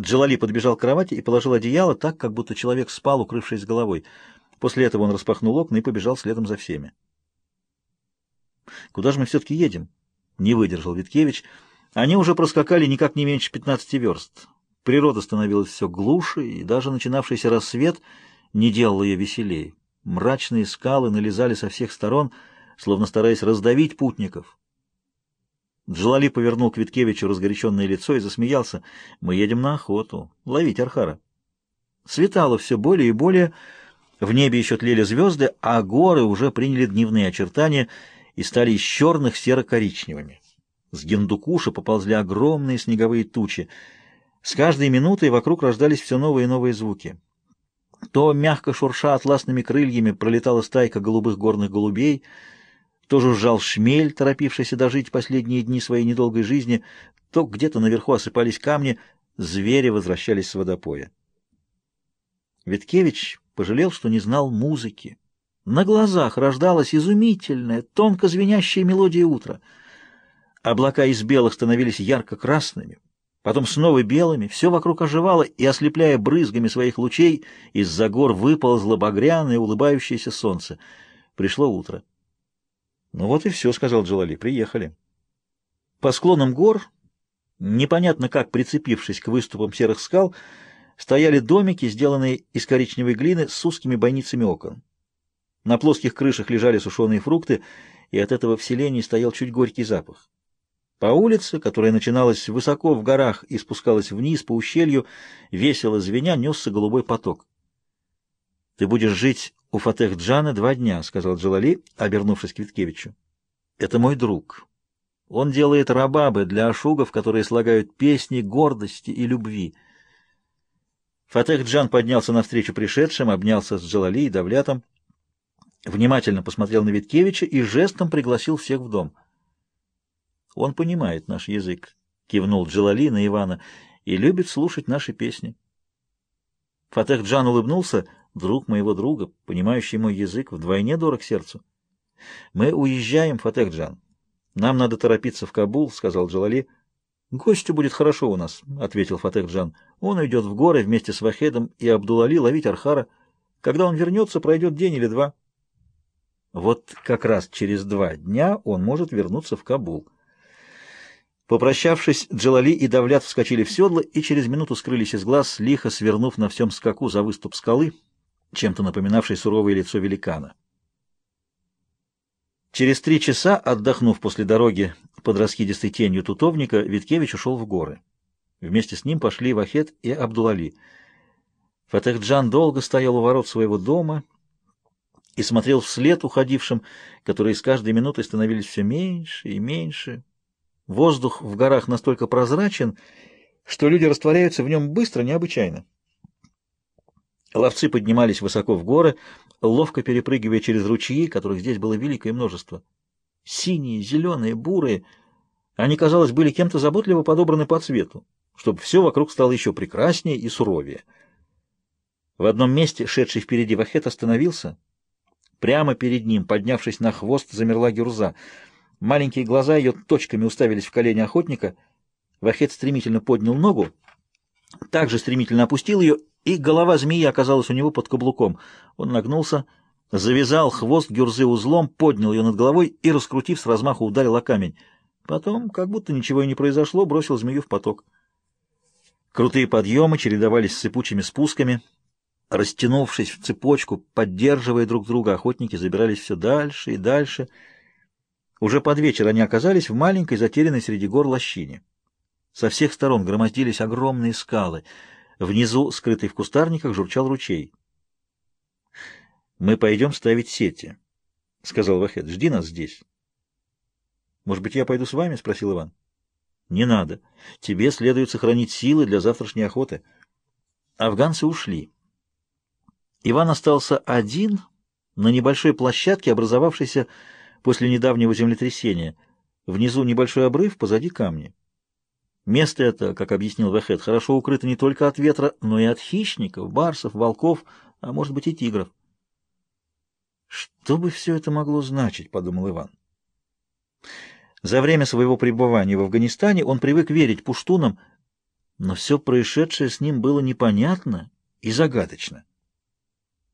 Джалали подбежал к кровати и положил одеяло так, как будто человек спал, укрывшись головой. После этого он распахнул окна и побежал следом за всеми. «Куда же мы все-таки едем?» — не выдержал Виткевич. Они уже проскакали никак не меньше 15 верст. Природа становилась все глуше, и даже начинавшийся рассвет не делал ее веселее. Мрачные скалы налезали со всех сторон, словно стараясь раздавить путников. Джалали повернул к Виткевичу разгоряченное лицо и засмеялся. «Мы едем на охоту. Ловить Архара». Светало все более и более, в небе еще тлели звезды, а горы уже приняли дневные очертания и стали из черных серо-коричневыми. С гендукуша поползли огромные снеговые тучи. С каждой минутой вокруг рождались все новые и новые звуки. То, мягко шурша атласными крыльями, пролетала стайка голубых горных голубей — тоже сжал шмель, торопившийся дожить последние дни своей недолгой жизни, то где-то наверху осыпались камни, звери возвращались с водопоя. Виткевич пожалел, что не знал музыки. На глазах рождалась изумительная, тонко звенящая мелодия утра. Облака из белых становились ярко-красными, потом снова белыми, все вокруг оживало, и, ослепляя брызгами своих лучей, из-за гор выползло багряное улыбающееся солнце. Пришло утро. Ну вот и все, сказал Джалали. Приехали. По склонам гор, непонятно как прицепившись к выступам серых скал, стояли домики, сделанные из коричневой глины с узкими бойницами окон. На плоских крышах лежали сушеные фрукты, и от этого в селении стоял чуть горький запах. По улице, которая начиналась высоко в горах и спускалась вниз по ущелью, весело звеня несся голубой поток. «Ты будешь жить у Фатех-Джана два дня, — сказал Джалали, обернувшись к Виткевичу. — Это мой друг. Он делает рабабы для ашугов, которые слагают песни гордости и любви. Фатех-Джан поднялся навстречу пришедшим, обнялся с Джалали и Давлятом, внимательно посмотрел на Виткевича и жестом пригласил всех в дом. — Он понимает наш язык, — кивнул Джалали на Ивана, — и любит слушать наши песни. Фатех-Джан улыбнулся — Друг моего друга, понимающий мой язык, вдвойне дорог сердцу. Мы уезжаем, Фатехджан. Нам надо торопиться в Кабул, сказал Джалали. Гостю будет хорошо у нас, ответил Фатехджан. Он уйдет в горы вместе с Вахедом и Абдулали ловить Архара. Когда он вернется, пройдет день или два. Вот как раз через два дня он может вернуться в Кабул. Попрощавшись, Джалали и Давлят вскочили в седло и через минуту скрылись из глаз, лихо свернув на всем скаку за выступ скалы, чем-то напоминавшей суровое лицо великана. Через три часа, отдохнув после дороги под раскидистой тенью тутовника, Виткевич ушел в горы. Вместе с ним пошли Вахет и Абдулали. Фатехджан долго стоял у ворот своего дома и смотрел вслед уходившим, которые с каждой минутой становились все меньше и меньше. Воздух в горах настолько прозрачен, что люди растворяются в нем быстро, необычайно. Ловцы поднимались высоко в горы, ловко перепрыгивая через ручьи, которых здесь было великое множество. Синие, зеленые, бурые. Они, казалось, были кем-то заботливо подобраны по цвету, чтобы все вокруг стало еще прекраснее и суровее. В одном месте шедший впереди Вахет остановился. Прямо перед ним, поднявшись на хвост, замерла Гюрза. Маленькие глаза ее точками уставились в колени охотника. Вахет стремительно поднял ногу, также стремительно опустил ее и голова змеи оказалась у него под каблуком. Он нагнулся, завязал хвост гюрзы узлом, поднял ее над головой и, раскрутив, с размаху ударил о камень. Потом, как будто ничего и не произошло, бросил змею в поток. Крутые подъемы чередовались с сыпучими спусками. Растянувшись в цепочку, поддерживая друг друга, охотники забирались все дальше и дальше. Уже под вечер они оказались в маленькой, затерянной среди гор лощине. Со всех сторон громоздились огромные скалы — Внизу, скрытый в кустарниках, журчал ручей. «Мы пойдем ставить сети», — сказал Вахет. «Жди нас здесь». «Может быть, я пойду с вами?» — спросил Иван. «Не надо. Тебе следует сохранить силы для завтрашней охоты». Афганцы ушли. Иван остался один на небольшой площадке, образовавшейся после недавнего землетрясения. Внизу небольшой обрыв, позади камни. Место это, как объяснил Вахет, хорошо укрыто не только от ветра, но и от хищников, барсов, волков, а может быть и тигров. «Что бы все это могло значить?» — подумал Иван. За время своего пребывания в Афганистане он привык верить пуштунам, но все происшедшее с ним было непонятно и загадочно.